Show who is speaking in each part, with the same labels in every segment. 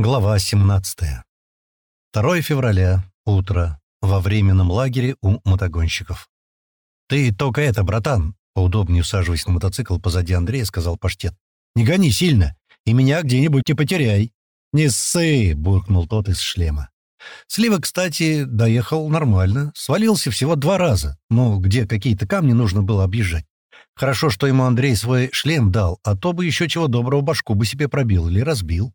Speaker 1: Глава 17. 2 февраля. Утро. Во временном лагере у мотогонщиков. «Ты только это, братан!» Поудобнее усаживаясь на мотоцикл позади Андрея, сказал паштет. «Не гони сильно, и меня где-нибудь не потеряй!» «Не ссы!» — буркнул тот из шлема. Слива, кстати, доехал нормально, свалился всего два раза, ну, где какие-то камни нужно было объезжать. Хорошо, что ему Андрей свой шлем дал, а то бы еще чего доброго башку бы себе пробил или разбил.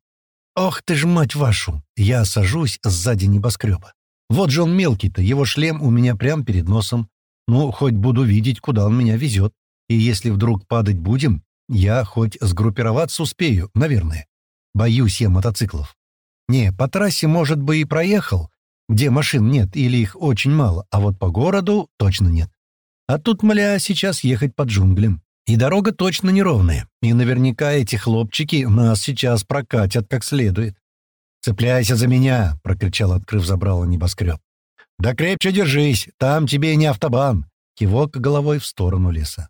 Speaker 1: «Ох ты ж, мать вашу!» Я сажусь сзади небоскреба. Вот же он мелкий-то, его шлем у меня прямо перед носом. Ну, хоть буду видеть, куда он меня везет. И если вдруг падать будем, я хоть сгруппироваться успею, наверное. Боюсь я мотоциклов. Не, по трассе, может бы, и проехал, где машин нет или их очень мало, а вот по городу точно нет. А тут, мля, сейчас ехать по джунглям. И дорога точно неровная, и наверняка эти хлопчики нас сейчас прокатят как следует. «Цепляйся за меня!» — прокричал, открыв забрало небоскреб. «Да крепче держись, там тебе не автобан!» Кивок головой в сторону леса.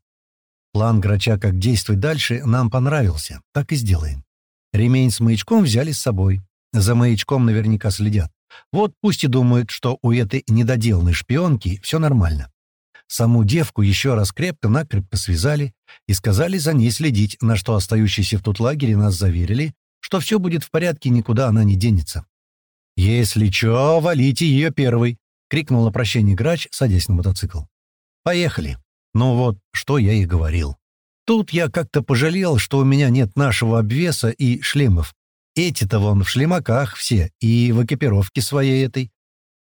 Speaker 1: План Грача, как действовать дальше, нам понравился. Так и сделаем. Ремень с маячком взяли с собой. За маячком наверняка следят. Вот пусть и думают, что у этой недоделанной шпионки все нормально. Саму девку еще раз крепко-накрепко связали и сказали за ней следить, на что остающиеся в тут лагере нас заверили, что все будет в порядке, никуда она не денется. «Если чё, валите ее первый!» — крикнул на прощение грач, садясь на мотоцикл. «Поехали!» Ну вот, что я и говорил. Тут я как-то пожалел, что у меня нет нашего обвеса и шлемов. Эти-то вон в шлемаках все и в экипировке своей этой.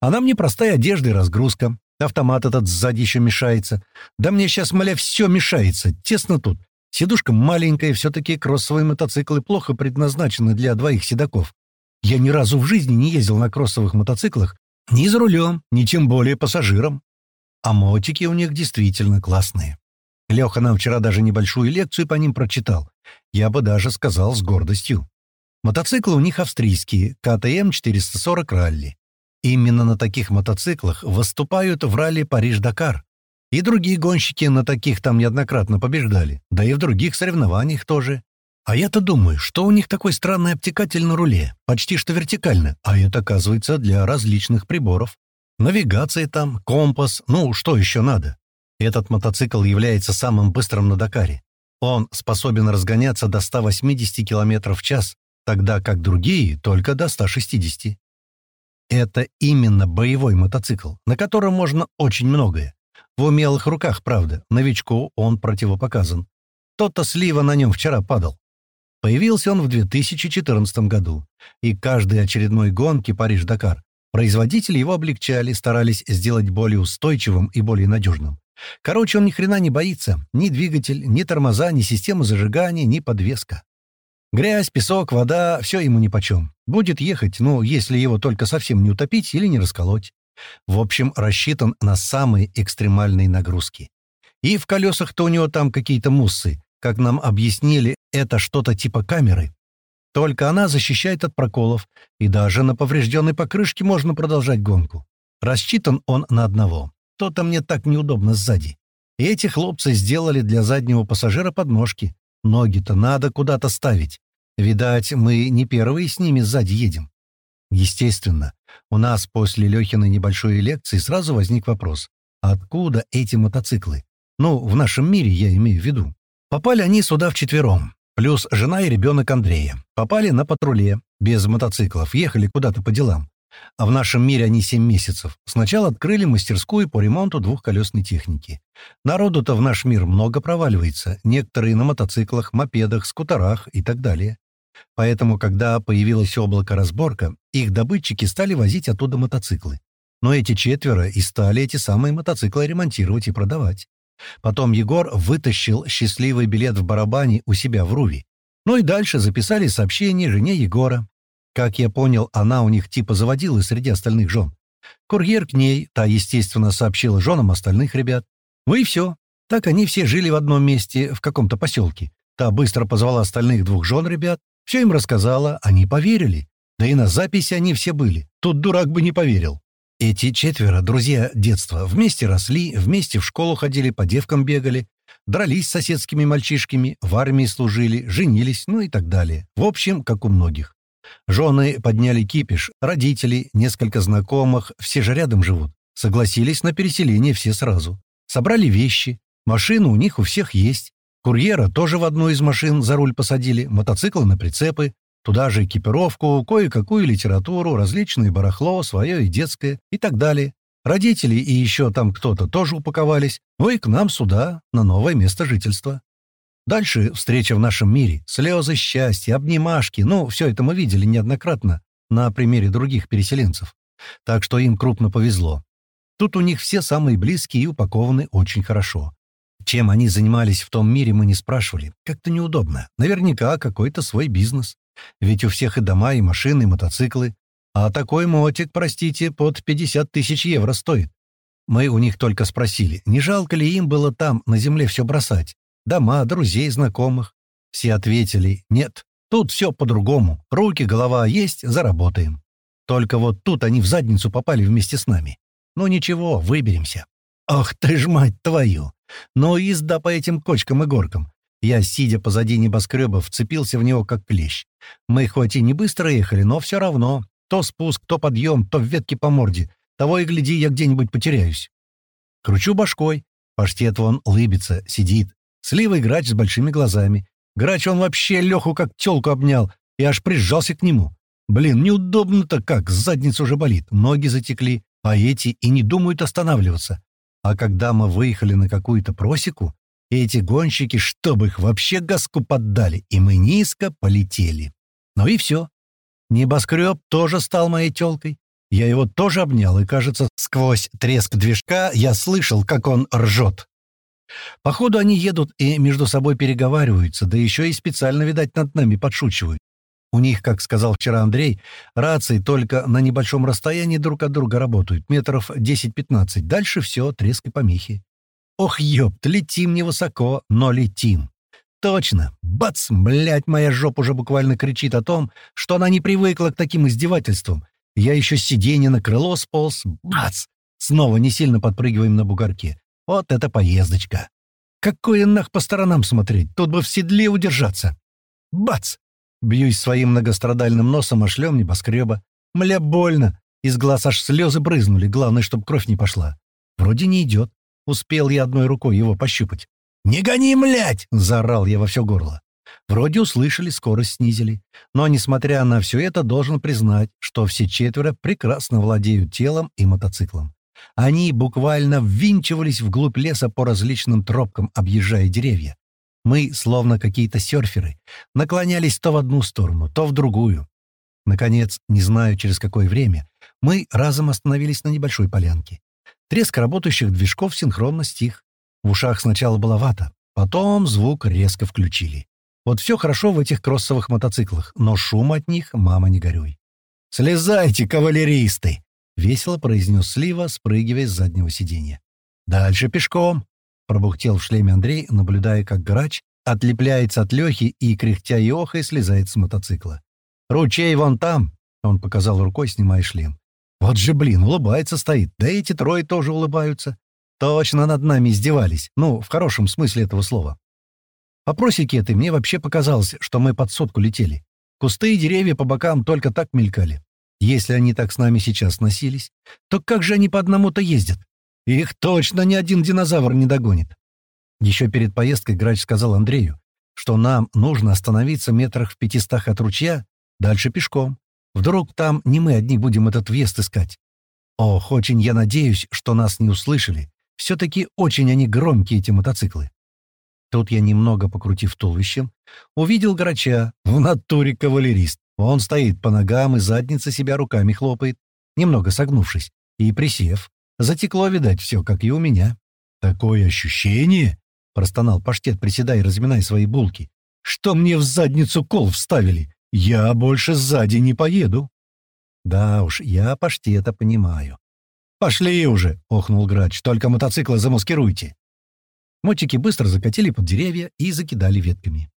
Speaker 1: А нам не простая одежда и разгрузка. Автомат этот сзади еще мешается. Да мне сейчас, моля, все мешается. Тесно тут. Сидушка маленькая, все-таки кроссовые мотоциклы плохо предназначены для двоих седаков. Я ни разу в жизни не ездил на кроссовых мотоциклах ни за рулем, ни тем более пассажиром. А мотики у них действительно классные. Леха нам вчера даже небольшую лекцию по ним прочитал. Я бы даже сказал с гордостью. Мотоциклы у них австрийские, КТМ 440 ралли. Именно на таких мотоциклах выступают в ралли Париж-Дакар. И другие гонщики на таких там неоднократно побеждали, да и в других соревнованиях тоже. А я-то думаю, что у них такой странный обтекатель на руле, почти что вертикально, а это, оказывается, для различных приборов. Навигация там, компас, ну, что еще надо? Этот мотоцикл является самым быстрым на Дакаре. Он способен разгоняться до 180 км в час, тогда как другие — только до 160. Это именно боевой мотоцикл, на котором можно очень многое. В умелых руках, правда, новичку он противопоказан. Тот-то слива на нем вчера падал. Появился он в 2014 году, и каждой очередной гонки Париж-Дакар производители его облегчали, старались сделать более устойчивым и более надежным. Короче, он ни хрена не боится. Ни двигатель, ни тормоза, ни система зажигания, ни подвеска. Грязь, песок, вода — все ему нипочем. Будет ехать, ну, если его только совсем не утопить или не расколоть. В общем, рассчитан на самые экстремальные нагрузки. И в колесах-то у него там какие-то муссы. Как нам объяснили, это что-то типа камеры. Только она защищает от проколов, и даже на поврежденной покрышке можно продолжать гонку. Рассчитан он на одного. То-то мне так неудобно сзади. Эти хлопцы сделали для заднего пассажира подножки. Ноги-то надо куда-то ставить. Видать, мы не первые с ними сзади едем. Естественно, у нас после Лехиной небольшой лекции сразу возник вопрос, откуда эти мотоциклы? Ну, в нашем мире я имею в виду. Попали они сюда вчетвером, плюс жена и ребенок Андрея. Попали на патруле, без мотоциклов, ехали куда-то по делам. А в нашем мире они семь месяцев. Сначала открыли мастерскую по ремонту двухколесной техники. Народу-то в наш мир много проваливается, некоторые на мотоциклах, мопедах, скутерах и так далее. Поэтому, когда появилось облако разборка, их добытчики стали возить оттуда мотоциклы. Но эти четверо и стали эти самые мотоциклы ремонтировать и продавать. Потом Егор вытащил счастливый билет в барабане у себя в Руви. Ну и дальше записали сообщение жене Егора. Как я понял, она у них типа заводила среди остальных жен. Курьер к ней, та, естественно, сообщила женам остальных ребят. Ну и все. Так они все жили в одном месте, в каком-то поселке. Та быстро позвала остальных двух жен ребят, все им рассказала, они поверили. Да и на записи они все были. Тут дурак бы не поверил. Эти четверо, друзья детства, вместе росли, вместе в школу ходили, по девкам бегали, дрались с соседскими мальчишками, в армии служили, женились, ну и так далее. В общем, как у многих. Жены подняли кипиш, родители, несколько знакомых, все же рядом живут. Согласились на переселение все сразу. Собрали вещи, машины у них у всех есть. Курьера тоже в одну из машин за руль посадили, мотоциклы на прицепы, туда же экипировку, кое-какую литературу, различные барахло, свое и детское и так далее. Родители и еще там кто-то тоже упаковались, ну и к нам сюда, на новое место жительства. Дальше встреча в нашем мире, слезы счастья, обнимашки, ну, все это мы видели неоднократно на примере других переселенцев. Так что им крупно повезло. Тут у них все самые близкие и упакованы очень хорошо. Чем они занимались в том мире, мы не спрашивали. Как-то неудобно. Наверняка какой-то свой бизнес. Ведь у всех и дома, и машины, и мотоциклы. А такой мотик, простите, под 50 тысяч евро стоит. Мы у них только спросили, не жалко ли им было там, на земле, все бросать? Дома, друзей, знакомых. Все ответили, нет, тут все по-другому. Руки, голова есть, заработаем. Только вот тут они в задницу попали вместе с нами. Ну ничего, выберемся. Ах ты ж мать твою! Ну езда по этим кочкам и горкам. Я, сидя позади небоскреба, вцепился в него как клещ. Мы хоть и не быстро ехали, но все равно. То спуск, то подъем, то в ветке по морде. Того и гляди, я где-нибудь потеряюсь. Кручу башкой. Паштет вон лыбится, сидит. Сливый грач с большими глазами. Грач он вообще Леху как тёлку обнял и аж прижался к нему. Блин, неудобно-то как, задница уже болит, ноги затекли, а эти и не думают останавливаться. А когда мы выехали на какую-то просеку, эти гонщики, чтобы их вообще газку поддали, и мы низко полетели. Ну и все. Небоскреб тоже стал моей тёлкой. Я его тоже обнял, и, кажется, сквозь треск движка я слышал, как он ржет. Походу, они едут и между собой переговариваются, да еще и специально, видать, над нами подшучивают. У них, как сказал вчера Андрей, рации только на небольшом расстоянии друг от друга работают, метров 10-15. Дальше все, треск и помехи. Ох, ёпт, летим невысоко, но летим. Точно. Бац! Блядь, моя жопа уже буквально кричит о том, что она не привыкла к таким издевательствам. Я еще с сиденья на крыло сполз. Бац! Снова не сильно подпрыгиваем на бугорке. Вот это поездочка. Какое нах по сторонам смотреть? Тут бы в седле удержаться. Бац! Бьюсь своим многострадальным носом о шлем небоскреба. Мля, больно. Из глаз аж слезы брызнули. Главное, чтобы кровь не пошла. Вроде не идет. Успел я одной рукой его пощупать. «Не гони, млять!» — заорал я во все горло. Вроде услышали, скорость снизили. Но, несмотря на все это, должен признать, что все четверо прекрасно владеют телом и мотоциклом. Они буквально ввинчивались вглубь леса по различным тропкам, объезжая деревья. Мы, словно какие-то серферы, наклонялись то в одну сторону, то в другую. Наконец, не знаю через какое время, мы разом остановились на небольшой полянке. Треск работающих движков синхронно стих. В ушах сначала была вата, потом звук резко включили. Вот все хорошо в этих кроссовых мотоциклах, но шум от них, мама, не горюй. «Слезайте, кавалеристы!» — весело произнес Слива, спрыгивая с заднего сиденья. «Дальше пешком!» — пробухтел в шлеме Андрей, наблюдая, как грач отлепляется от Лехи и, кряхтя и охой, слезает с мотоцикла. «Ручей вон там!» — он показал рукой, снимая шлем. «Вот же, блин, улыбается стоит. Да эти трое тоже улыбаются. Точно над нами издевались. Ну, в хорошем смысле этого слова. По просеке этой мне вообще показалось, что мы под сотку летели. Кусты и деревья по бокам только так мелькали. Если они так с нами сейчас носились, то как же они по одному-то ездят? Их точно ни один динозавр не догонит. Еще перед поездкой Грач сказал Андрею, что нам нужно остановиться метрах в пятистах от ручья, дальше пешком. Вдруг там не мы одни будем этот въезд искать. Ох, очень я надеюсь, что нас не услышали. Все-таки очень они громкие, эти мотоциклы. Тут я, немного покрутив туловищем, увидел Грача, в натуре кавалерист. Он стоит по ногам и задница себя руками хлопает, немного согнувшись, и присев. Затекло, видать, все, как и у меня. «Такое ощущение!» — простонал паштет, приседая и разминая свои булки. «Что мне в задницу кол вставили? Я больше сзади не поеду!» «Да уж, я паштета понимаю». «Пошли уже!» — охнул грач. «Только мотоциклы замаскируйте!» Мотики быстро закатили под деревья и закидали ветками.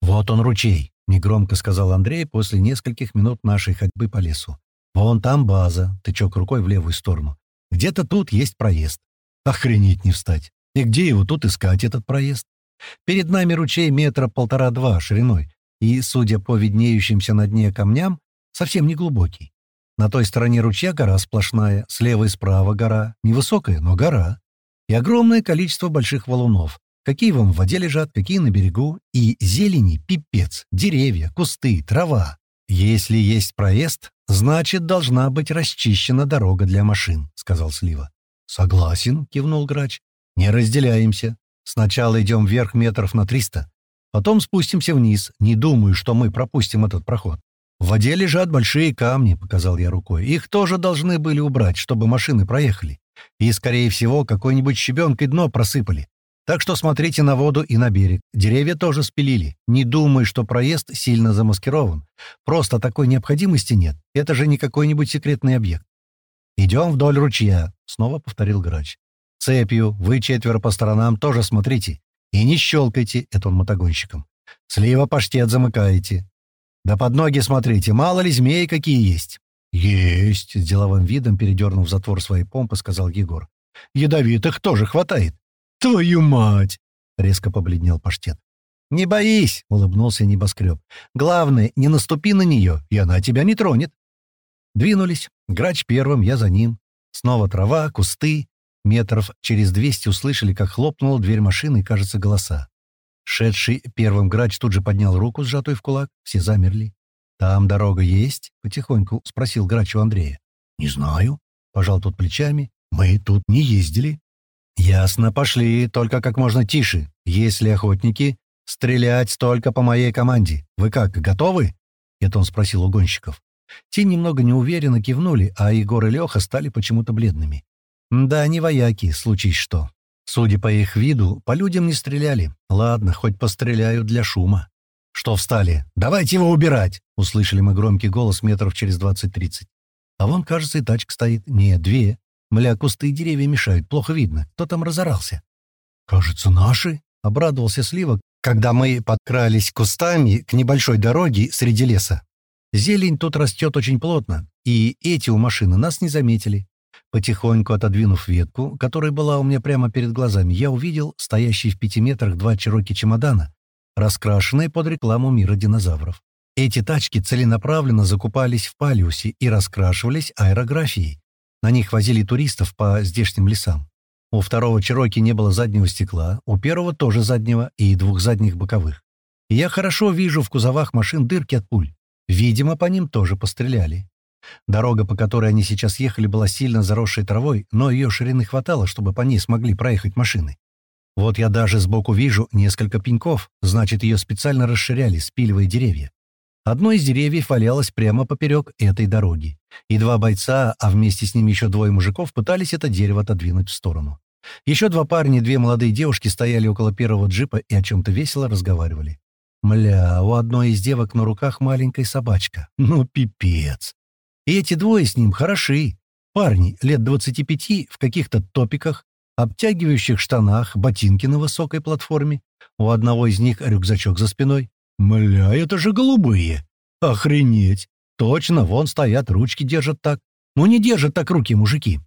Speaker 1: «Вот он ручей!» — негромко сказал Андрей после нескольких минут нашей ходьбы по лесу. «Вон там база», — тычок рукой в левую сторону. «Где-то тут есть проезд. Охренеть не встать. И где его тут искать, этот проезд? Перед нами ручей метра полтора-два шириной, и, судя по виднеющимся на дне камням, совсем не глубокий. На той стороне ручья гора сплошная, слева и справа гора, невысокая, но гора. И огромное количество больших валунов. Какие вам в воде лежат, какие на берегу. И зелени пипец, деревья, кусты, трава. Если есть проезд, значит, должна быть расчищена дорога для машин, — сказал Слива. Согласен, — кивнул грач. Не разделяемся. Сначала идем вверх метров на триста, потом спустимся вниз. Не думаю, что мы пропустим этот проход. В воде лежат большие камни, — показал я рукой. Их тоже должны были убрать, чтобы машины проехали. И, скорее всего, какой-нибудь щебенкой дно просыпали. Так что смотрите на воду и на берег. Деревья тоже спилили. Не думаю, что проезд сильно замаскирован. Просто такой необходимости нет. Это же не какой-нибудь секретный объект. «Идем вдоль ручья», — снова повторил грач. «Цепью, вы четверо по сторонам тоже смотрите. И не щелкайте, это он мотогонщиком. Слива паштет замыкаете. Да под ноги смотрите, мало ли змеи какие есть». «Есть», — с деловым видом, передернув затвор своей помпы, сказал Егор. «Ядовитых тоже хватает». «Твою мать!» — резко побледнел паштет. «Не боись!» — улыбнулся небоскреб. «Главное, не наступи на нее, и она тебя не тронет». Двинулись. Грач первым, я за ним. Снова трава, кусты. Метров через двести услышали, как хлопнула дверь машины и, кажется, голоса. Шедший первым грач тут же поднял руку, сжатую в кулак. Все замерли. «Там дорога есть?» — потихоньку спросил грач у Андрея. «Не знаю», — пожал тот плечами. «Мы тут не ездили». «Ясно, пошли, только как можно тише. Если охотники, стрелять только по моей команде. Вы как, готовы?» Это он спросил у гонщиков. Те немного неуверенно кивнули, а Егор и Леха стали почему-то бледными. Да, не вояки, случись что. Судя по их виду, по людям не стреляли. Ладно, хоть постреляют для шума. «Что встали? Давайте его убирать!» — услышали мы громкий голос метров через двадцать-тридцать. А вон, кажется, и тачка стоит. Нет, две. Мля, кусты и деревья мешают, плохо видно. Кто там разорался? «Кажется, наши», — обрадовался Сливок, когда мы подкрались кустами к небольшой дороге среди леса. Зелень тут растет очень плотно, и эти у машины нас не заметили. Потихоньку отодвинув ветку, которая была у меня прямо перед глазами, я увидел стоящие в пяти метрах два чероки чемодана, раскрашенные под рекламу мира динозавров. Эти тачки целенаправленно закупались в Палиусе и раскрашивались аэрографией. На них возили туристов по здешним лесам. У второго Чероки не было заднего стекла, у первого тоже заднего и двух задних боковых. И я хорошо вижу в кузовах машин дырки от пуль. Видимо, по ним тоже постреляли. Дорога, по которой они сейчас ехали, была сильно заросшей травой, но ее ширины хватало, чтобы по ней смогли проехать машины. Вот я даже сбоку вижу несколько пеньков, значит, ее специально расширяли, спиливая деревья. Одно из деревьев валялось прямо поперек этой дороги, и два бойца, а вместе с ними еще двое мужиков, пытались это дерево отодвинуть в сторону. Еще два парня и две молодые девушки стояли около первого джипа и о чем-то весело разговаривали. Мля, у одной из девок на руках маленькая собачка. Ну, пипец. И эти двое с ним хороши. Парни лет 25 в каких-то топиках, обтягивающих штанах, ботинки на высокой платформе. У одного из них рюкзачок за спиной. Мля, это же голубые. Охренеть. Точно, вон стоят, ручки держат так. Ну не держат так руки мужики.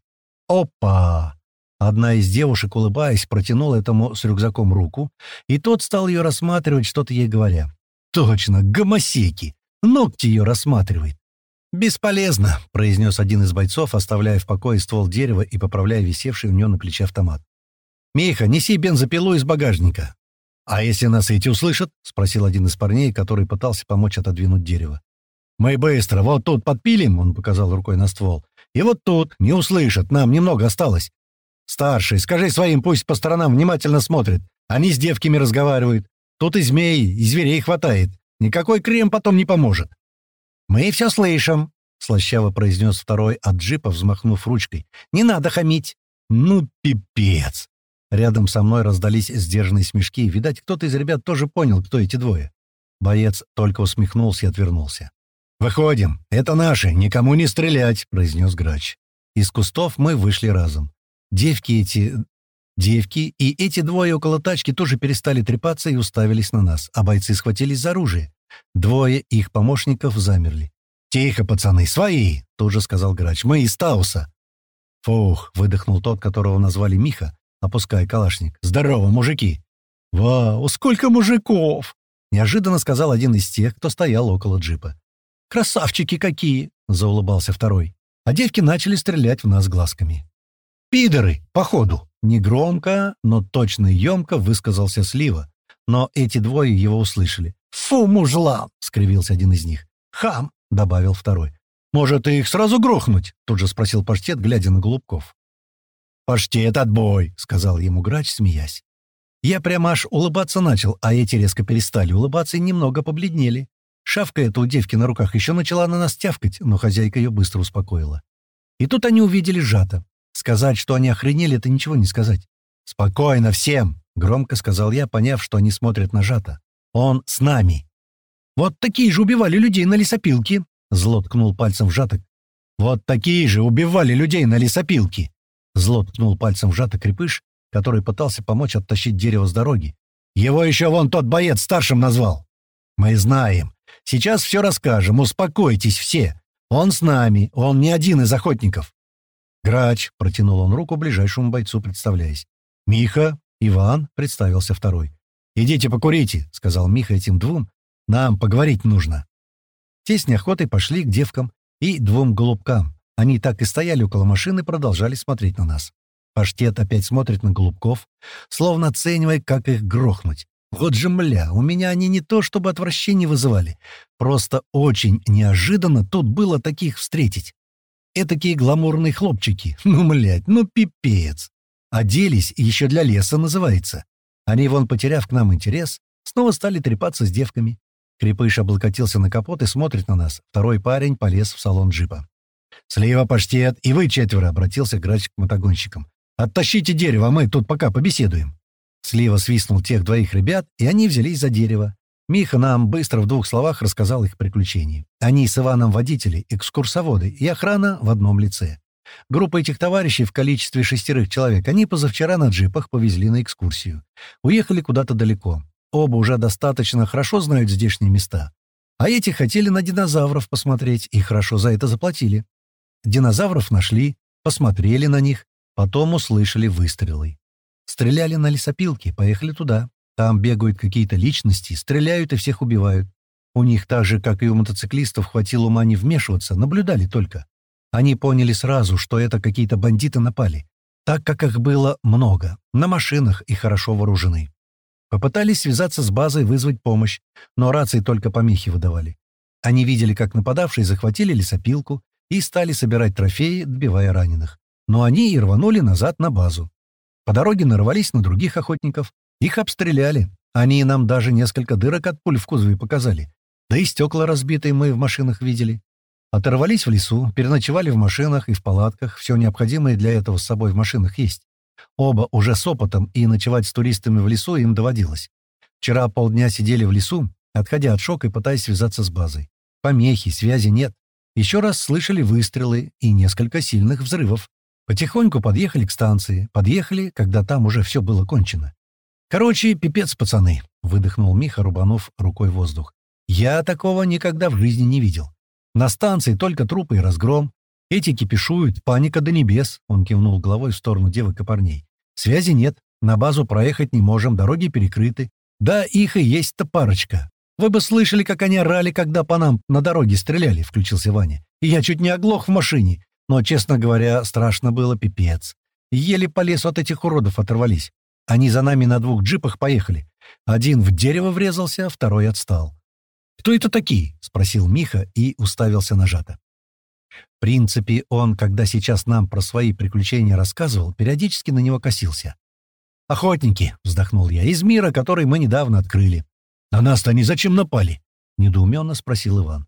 Speaker 1: Опа! Одна из девушек, улыбаясь, протянула этому с рюкзаком руку, и тот стал ее рассматривать, что-то ей говоря. «Точно, гомосеки! Ногти ее рассматривает!» «Бесполезно», — произнес один из бойцов, оставляя в покое ствол дерева и поправляя висевший у нее на плече автомат. «Миха, неси бензопилу из багажника». «А если нас эти услышат?» — спросил один из парней, который пытался помочь отодвинуть дерево. «Мы быстро, вот тут подпилим», — он показал рукой на ствол. «И вот тут, не услышат, нам немного осталось. «Старший, скажи своим, пусть по сторонам внимательно смотрят. Они с девками разговаривают. Тут и змей, и зверей хватает. Никакой крем потом не поможет». «Мы все слышим», — слащаво произнес второй от джипа, взмахнув ручкой. «Не надо хамить». «Ну, пипец!» Рядом со мной раздались сдержанные смешки. Видать, кто-то из ребят тоже понял, кто эти двое. Боец только усмехнулся и отвернулся. «Выходим. Это наши. Никому не стрелять», — произнес грач. Из кустов мы вышли разом. Девки эти... Девки и эти двое около тачки тоже перестали трепаться и уставились на нас, а бойцы схватились за оружие. Двое их помощников замерли. «Тихо, пацаны, свои!» — тут же сказал грач. «Мы из Тауса!» «Фух!» — выдохнул тот, которого назвали Миха, опуская калашник. «Здорово, мужики!» «Вау, сколько мужиков!» — неожиданно сказал один из тех, кто стоял около джипа. «Красавчики какие!» — заулыбался второй. А девки начали стрелять в нас глазками. «Пидоры, походу!» — негромко, но точно емко высказался Слива. Но эти двое его услышали. «Фу, мужлан!» — скривился один из них. «Хам!» — добавил второй. «Может, их сразу грохнуть?» — тут же спросил паштет, глядя на Голубков. «Паштет, отбой!» — сказал ему грач, смеясь. Я прямо аж улыбаться начал, а эти резко перестали улыбаться и немного побледнели. Шавка эта у девки на руках еще начала на нас тявкать, но хозяйка ее быстро успокоила. И тут они увидели Жата. Сказать, что они охренели, это ничего не сказать. «Спокойно всем!» — громко сказал я, поняв, что они смотрят на Жата. «Он с нами!» «Вот такие же убивали людей на лесопилке!» — зло ткнул пальцем в Жата. «Вот такие же убивали людей на лесопилке!» Зло ткнул пальцем в Жата крепыш, который пытался помочь оттащить дерево с дороги. «Его еще вон тот боец старшим назвал!» «Мы знаем. Сейчас все расскажем. Успокойтесь все. Он с нами. Он не один из охотников». «Грач», — протянул он руку ближайшему бойцу, представляясь. «Миха, Иван», — представился второй. «Идите покурите», — сказал Миха этим двум. «Нам поговорить нужно». Те с неохотой пошли к девкам и двум голубкам. Они так и стояли около машины продолжали смотреть на нас. Паштет опять смотрит на голубков, словно оценивая, как их грохнуть. Вот же, мля, у меня они не то чтобы отвращение вызывали. Просто очень неожиданно тут было таких встретить. Этакие гламурные хлопчики. Ну, млядь, ну пипец. Оделись, еще для леса называется. Они, вон, потеряв к нам интерес, снова стали трепаться с девками. Крепыш облокотился на капот и смотрит на нас. Второй парень полез в салон джипа. «Слива, паштет, и вы четверо!» — обратился грач к мотогонщикам. «Оттащите дерево, мы тут пока побеседуем». Слива свистнул тех двоих ребят, и они взялись за дерево. Миха нам быстро в двух словах рассказал их приключения. Они с Иваном водители, экскурсоводы и охрана в одном лице. Группа этих товарищей в количестве шестерых человек они позавчера на джипах повезли на экскурсию. Уехали куда-то далеко. Оба уже достаточно хорошо знают здешние места. А эти хотели на динозавров посмотреть и хорошо за это заплатили. Динозавров нашли, посмотрели на них, потом услышали выстрелы. Стреляли на лесопилке, поехали туда. Там бегают какие-то личности, стреляют и всех убивают. У них так же, как и у мотоциклистов, хватило ума не вмешиваться, наблюдали только. Они поняли сразу, что это какие-то бандиты напали, так как их было много, на машинах и хорошо вооружены. Попытались связаться с базой, вызвать помощь, но рации только помехи выдавали. Они видели, как нападавшие захватили лесопилку и стали собирать трофеи, добивая раненых. Но они и рванули назад на базу. По дороге нарвались на других охотников. Их обстреляли. Они нам даже несколько дырок от пуль в кузове показали. Да и стекла разбитые мы в машинах видели. Оторвались в лесу, переночевали в машинах и в палатках. Все необходимое для этого с собой в машинах есть. Оба уже с опытом, и ночевать с туристами в лесу им доводилось. Вчера полдня сидели в лесу, отходя от шока и пытаясь связаться с базой. Помехи, связи нет. Еще раз слышали выстрелы и несколько сильных взрывов. Потихоньку подъехали к станции. Подъехали, когда там уже все было кончено. «Короче, пипец, пацаны», — выдохнул Миха, рубанув рукой воздух. «Я такого никогда в жизни не видел. На станции только трупы и разгром. Эти кипишуют, паника до небес», — он кивнул головой в сторону девок и парней. «Связи нет, на базу проехать не можем, дороги перекрыты. Да, их и есть-то парочка. Вы бы слышали, как они орали, когда по нам на дороге стреляли», — включился Ваня. «И я чуть не оглох в машине. Но, честно говоря, страшно было пипец. Еле по лесу от этих уродов оторвались. Они за нами на двух джипах поехали. Один в дерево врезался, второй отстал. «Кто это такие?» — спросил Миха и уставился на Жата. В принципе, он, когда сейчас нам про свои приключения рассказывал, периодически на него косился. «Охотники», — вздохнул я, — «из мира, который мы недавно открыли». «На нас-то они зачем напали?» — недоуменно спросил Иван.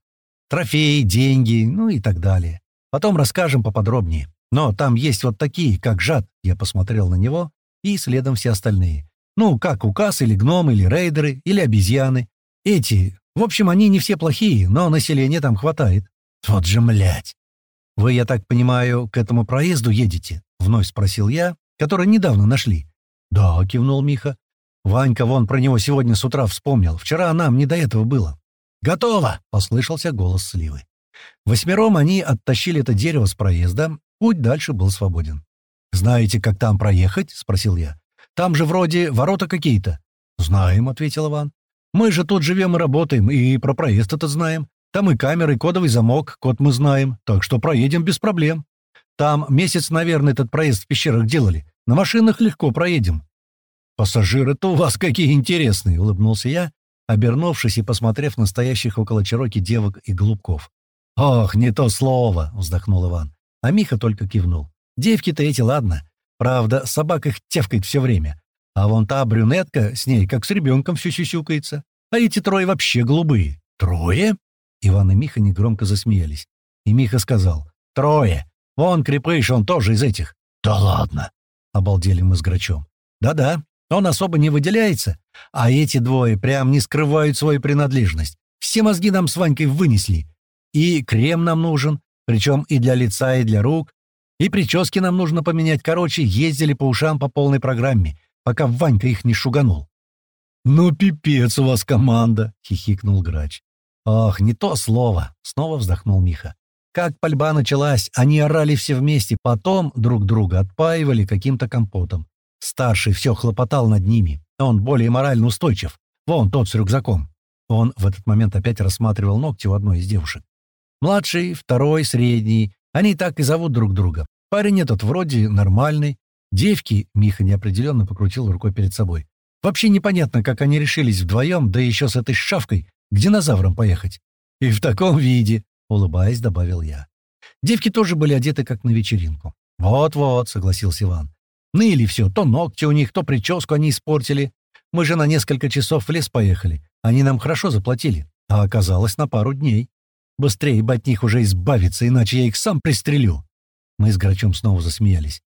Speaker 1: «Трофеи, деньги, ну и так далее. Потом расскажем поподробнее. Но там есть вот такие, как Жад, я посмотрел на него, и следом все остальные. Ну, как указ, или гном, или рейдеры, или обезьяны. Эти, в общем, они не все плохие, но населения там хватает. Вот же, млять. «Вы, я так понимаю, к этому проезду едете?» — вновь спросил я, который недавно нашли. «Да», — кивнул Миха. «Ванька вон про него сегодня с утра вспомнил. Вчера нам не до этого было». «Готово!» — послышался голос Сливы. Восьмером они оттащили это дерево с проезда, путь дальше был свободен. «Знаете, как там проехать?» — спросил я. «Там же вроде ворота какие-то». «Знаем», — ответил Иван. «Мы же тут живем и работаем, и про проезд это знаем. Там и камеры, и кодовый замок, код мы знаем, так что проедем без проблем. Там месяц, наверное, этот проезд в пещерах делали. На машинах легко проедем». «Пассажиры-то у вас какие интересные!» — улыбнулся я, обернувшись и посмотрев на стоящих около Чироки девок и голубков. «Ох, не то слово!» — вздохнул Иван. А Миха только кивнул. «Девки-то эти, ладно. Правда, собака их тявкает все время. А вон та брюнетка с ней, как с ребенком, все сюсюкается. А эти трое вообще голубые. Трое?» Иван и Миха негромко засмеялись. И Миха сказал. «Трое. Вон крепыш, он тоже из этих». «Да ладно!» — обалдели мы с Грачом. «Да-да, он особо не выделяется, а эти двое прям не скрывают свою принадлежность. Все мозги нам с Ванькой вынесли. И крем нам нужен, причем и для лица, и для рук. И прически нам нужно поменять. Короче, ездили по ушам по полной программе, пока Ванька их не шуганул. «Ну, пипец у вас команда!» — хихикнул Грач. «Ох, не то слово!» — снова вздохнул Миха. Как пальба началась, они орали все вместе, потом друг друга отпаивали каким-то компотом. Старший все хлопотал над ними. Он более морально устойчив. Вон тот с рюкзаком. Он в этот момент опять рассматривал ногти у одной из девушек. Младший, второй, средний. Они так и зовут друг друга. Парень этот вроде нормальный. Девки, Миха неопределенно покрутил рукой перед собой. Вообще непонятно, как они решились вдвоем, да еще с этой шавкой, к динозаврам поехать. И в таком виде, улыбаясь, добавил я. Девки тоже были одеты как на вечеринку. «Вот-вот», — согласился Иван. Ныли все, то ногти у них, то прическу они испортили. Мы же на несколько часов в лес поехали. Они нам хорошо заплатили, а оказалось на пару дней. Быстрее бы от них уже избавиться, иначе я их сам пристрелю. Мы с Грачом снова засмеялись.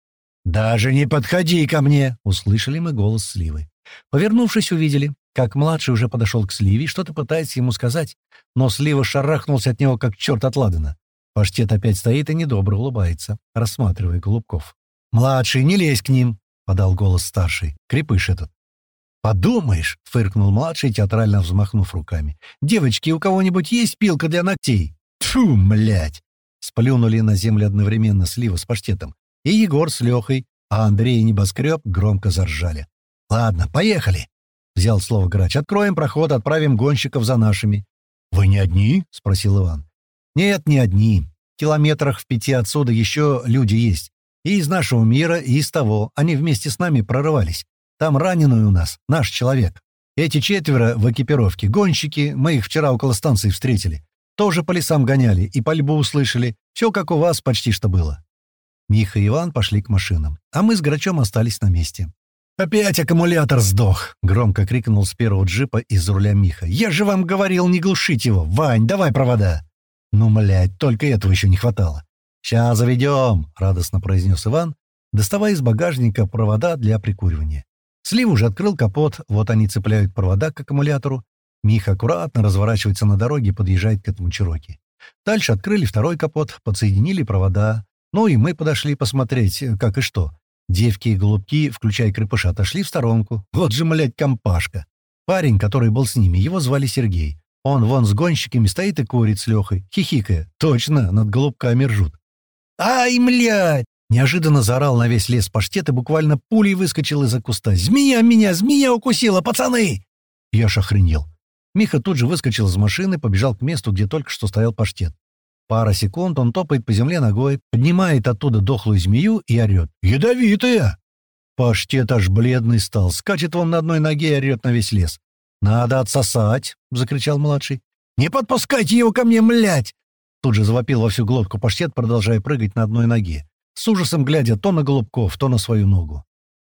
Speaker 1: «Даже не подходи ко мне!» — услышали мы голос Сливы. Повернувшись, увидели, как младший уже подошел к Сливе и что-то пытается ему сказать, но Слива шарахнулся от него, как черт от Ладана. Паштет опять стоит и недобро улыбается, рассматривая голубков. «Младший, не лезь к ним!» — подал голос старший. Крепыш этот. «Подумаешь!» — фыркнул младший, театрально взмахнув руками. «Девочки, у кого-нибудь есть пилка для ногтей?» «Тьфу, млять!» Сплюнули на землю одновременно Слива с паштетом. И Егор с Лехой, а Андрей и Небоскреб громко заржали. «Ладно, поехали!» — взял слово Грач. «Откроем проход, отправим гонщиков за нашими». «Вы не одни?» — спросил Иван. «Нет, не одни. Километрах в пяти отсюда еще люди есть. И из нашего мира, и из того. Они вместе с нами прорывались. Там раненый у нас, наш человек. Эти четверо в экипировке, гонщики, мы их вчера около станции встретили. Тоже по лесам гоняли и пальбу услышали. Все как у вас почти что было. Миха и Иван пошли к машинам, а мы с Грачом остались на месте. «Опять аккумулятор сдох!» — громко крикнул с первого джипа из руля Миха. «Я же вам говорил не глушить его! Вань, давай провода!» «Ну, млядь, только этого еще не хватало. «Сейчас заведем», — радостно произнес Иван, доставая из багажника провода для прикуривания. Слив уже открыл капот, вот они цепляют провода к аккумулятору. Миха аккуратно разворачивается на дороге и подъезжает к этому Чироки. Дальше открыли второй капот, подсоединили провода. Ну и мы подошли посмотреть, как и что. Девки и голубки, включая крепыша, отошли в сторонку. Вот же, млядь, компашка. Парень, который был с ними, его звали Сергей. Он вон с гонщиками стоит и курит с Лехой, хихикая. Точно, над голубками ржут. «Ай, млядь!» Неожиданно заорал на весь лес паштет и буквально пулей выскочил из-за куста. «Змея меня! Змея укусила! Пацаны!» Я ж охренел. Миха тут же выскочил из машины, побежал к месту, где только что стоял паштет. Пара секунд он топает по земле ногой, поднимает оттуда дохлую змею и орет. «Ядовитая!» Паштет аж бледный стал, скачет он на одной ноге и орет на весь лес. «Надо отсосать!» — закричал младший. «Не подпускайте его ко мне, млять!» Тут же завопил во всю глотку паштет, продолжая прыгать на одной ноге, с ужасом глядя то на Голубков, то на свою ногу.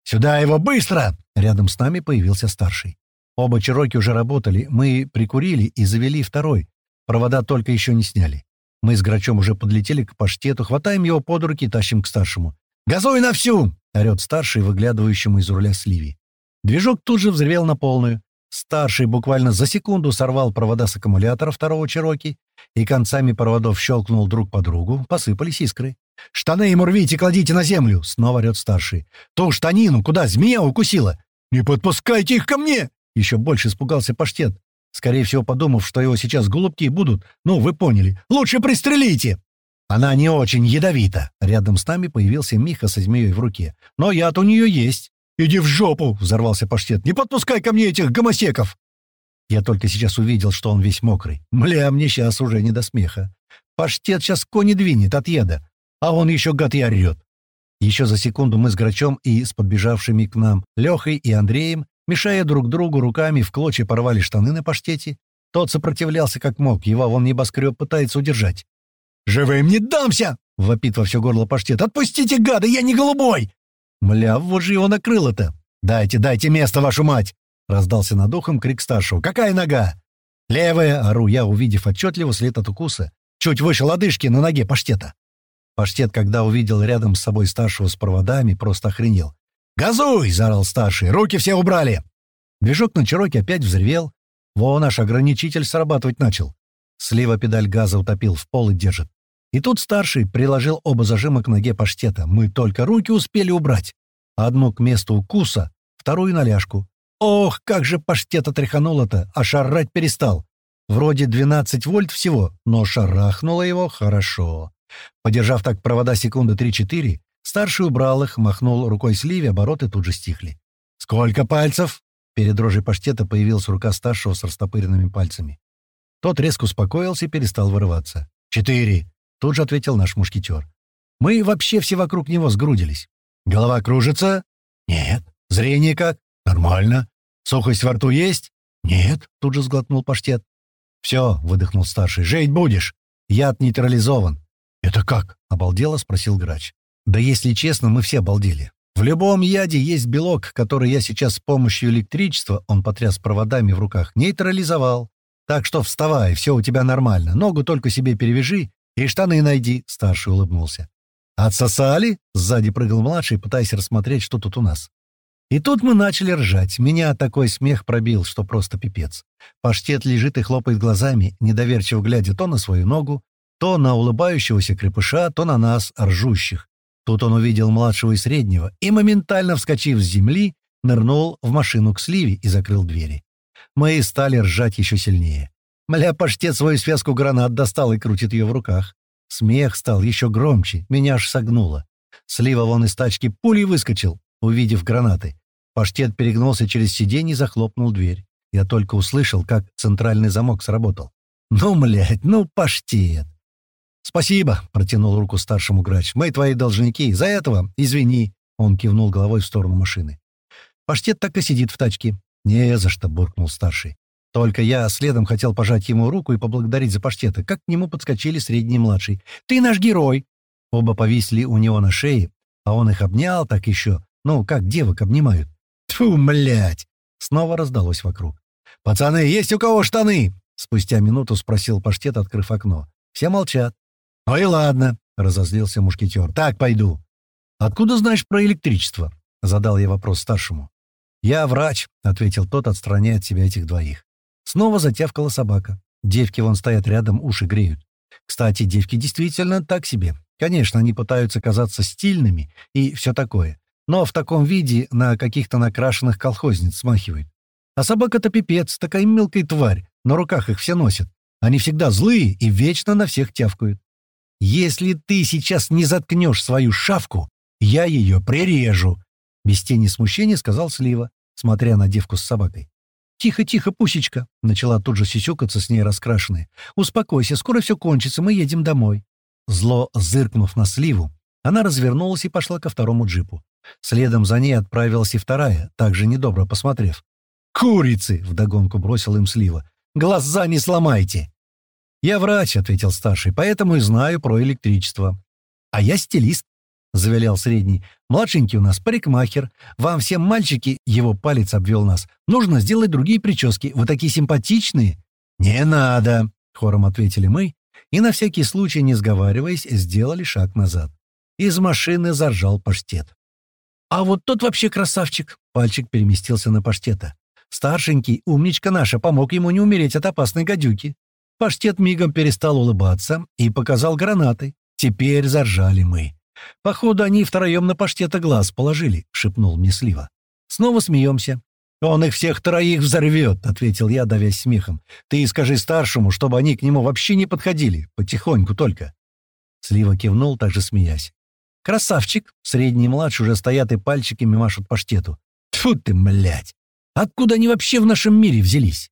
Speaker 1: «Сюда его, быстро!» Рядом с нами появился старший. Оба чероки уже работали, мы прикурили и завели второй. Провода только еще не сняли. Мы с Грачом уже подлетели к паштету, хватаем его под руки и тащим к старшему. «Газуй на всю!» — орёт старший, выглядывающему из руля сливи. Движок тут же взревел на полную. Старший буквально за секунду сорвал провода с аккумулятора второго Чероки и концами проводов щелкнул друг по другу, посыпались искры. «Штаны ему рвите, кладите на землю!» — снова орёт старший. «Ту штанину, куда змея укусила!» «Не подпускайте их ко мне!» Еще больше испугался паштет, скорее всего подумав, что его сейчас голубки будут. «Ну, вы поняли. Лучше пристрелите!» «Она не очень ядовита!» Рядом с нами появился Миха со змеей в руке. «Но яд у нее есть!» «Иди в жопу!» — взорвался паштет. «Не подпускай ко мне этих гомосеков!» Я только сейчас увидел, что он весь мокрый. Мля, мне сейчас уже не до смеха. Паштет сейчас кони двинет от еда, а он еще гад и орет. Еще за секунду мы с Грачом и с подбежавшими к нам Лехой и Андреем, мешая друг другу руками, в клочья порвали штаны на паштете. Тот сопротивлялся как мог, его вон небоскреб пытается удержать. «Живым не дамся!» — вопит во все горло паштет. «Отпустите, гада, я не голубой!» «Мля, вот же его накрыло-то!» «Дайте, дайте место, вашу мать!» — раздался над ухом крик старшего. «Какая нога?» «Левая!» — ору я, увидев отчетливо след от укуса. Чуть выше лодыжки на ноге паштета. Паштет, когда увидел рядом с собой старшего с проводами, просто охренел. «Газуй!» — заорал старший. «Руки все убрали!» Движок на Чироке опять взревел. Во, наш ограничитель срабатывать начал. Слева педаль газа утопил, в пол и держит. И тут старший приложил оба зажима к ноге паштета. Мы только руки успели убрать. Одну к месту укуса, вторую на ляжку. Ох, как же паштет отряхануло-то, а шарать перестал. Вроде 12 вольт всего, но шарахнуло его хорошо. Подержав так провода секунды 3-4, старший убрал их, махнул рукой сливе, обороты тут же стихли. «Сколько пальцев?» Перед дрожей паштета появилась рука старшего с растопыренными пальцами. Тот резко успокоился и перестал вырываться. «Четыре!» — тут же ответил наш мушкетер. «Мы вообще все вокруг него сгрудились. Голова кружится?» «Нет». «Зрение как?» «Нормально». «Сухость во рту есть?» «Нет», — тут же сглотнул паштет. «Все», — выдохнул старший, — «жить будешь. Яд нейтрализован». «Это как?» — обалдело спросил грач. «Да если честно, мы все обалдели. В любом яде есть белок, который я сейчас с помощью электричества, он потряс проводами в руках, нейтрализовал. Так что вставай, все у тебя нормально. Ногу только себе перевяжи и штаны найди», — старший улыбнулся. «Отсосали?» — сзади прыгал младший, пытаясь рассмотреть, что тут у нас. И тут мы начали ржать. Меня такой смех пробил, что просто пипец. Паштет лежит и хлопает глазами, недоверчиво глядя то на свою ногу, то на улыбающегося крепыша, то на нас, ржущих. Тут он увидел младшего и среднего и, моментально вскочив с земли, нырнул в машину к Сливе и закрыл двери. Мы стали ржать еще сильнее. Мля, паштет свою связку гранат достал и крутит ее в руках. Смех стал еще громче, меня аж согнуло. Слива вон из тачки пулей выскочил, увидев гранаты. Паштет перегнулся через сиденье и захлопнул дверь. Я только услышал, как центральный замок сработал. «Ну, млядь, ну, паштет!» «Спасибо», — протянул руку старшему грач. «Мы твои должники. За этого извини». Он кивнул головой в сторону машины. Паштет так и сидит в тачке. «Не за что», — буркнул старший. Только я следом хотел пожать ему руку и поблагодарить за паштета, как к нему подскочили средний и младший. «Ты наш герой!» Оба повисли у него на шее, а он их обнял так еще, ну, как девок обнимают. Тьфу, млять! Снова раздалось вокруг. «Пацаны, есть у кого штаны?» Спустя минуту спросил паштет, открыв окно. Все молчат. «Ну и ладно», — разозлился мушкетер. «Так, пойду». «Откуда знаешь про электричество?» — задал я вопрос старшему. «Я врач», — ответил тот, отстраняя от себя этих двоих. Снова затявкала собака. Девки вон стоят рядом, уши греют. Кстати, девки действительно так себе. Конечно, они пытаются казаться стильными и все такое. Но в таком виде на каких-то накрашенных колхозниц смахивает. А собака-то пипец, такая мелкая тварь, на руках их все носят. Они всегда злые и вечно на всех тявкают. Если ты сейчас не заткнешь свою шавку, я ее прирежу!» Без тени смущения сказал Слива, смотря на девку с собакой. «Тихо, тихо, пусечка!» — начала тут же сисюкаться с ней раскрашенная. «Успокойся, скоро все кончится, мы едем домой». Зло зыркнув на Сливу, она развернулась и пошла ко второму джипу. Следом за ней отправилась и вторая, также недобро посмотрев. «Курицы!» — вдогонку бросил им Слива. «Глаза не сломайте!» «Я врач», — ответил старший, — «поэтому и знаю про электричество». «А я стилист», — завилял средний. «Младшенький у нас парикмахер. Вам всем, мальчики, — его палец обвел нас, — нужно сделать другие прически. Вы такие симпатичные». «Не надо», — хором ответили мы, и на всякий случай, не сговариваясь, сделали шаг назад. Из машины заржал паштет. «А вот тот вообще красавчик!» — пальчик переместился на паштета. «Старшенький, умничка наша, помог ему не умереть от опасной гадюки». Паштет мигом перестал улыбаться и показал гранаты. Теперь заржали мы. «Походу, они втроем на паштета глаз положили», — шепнул мне Слива. «Снова смеемся». «Он их всех троих взорвет», — ответил я, давясь смехом. «Ты скажи старшему, чтобы они к нему вообще не подходили, потихоньку только». Слива кивнул, также смеясь. «Красавчик!» Средний и младший уже стоят и пальчиками машут паштету. Тьфу ты, млять! Откуда они вообще в нашем мире взялись?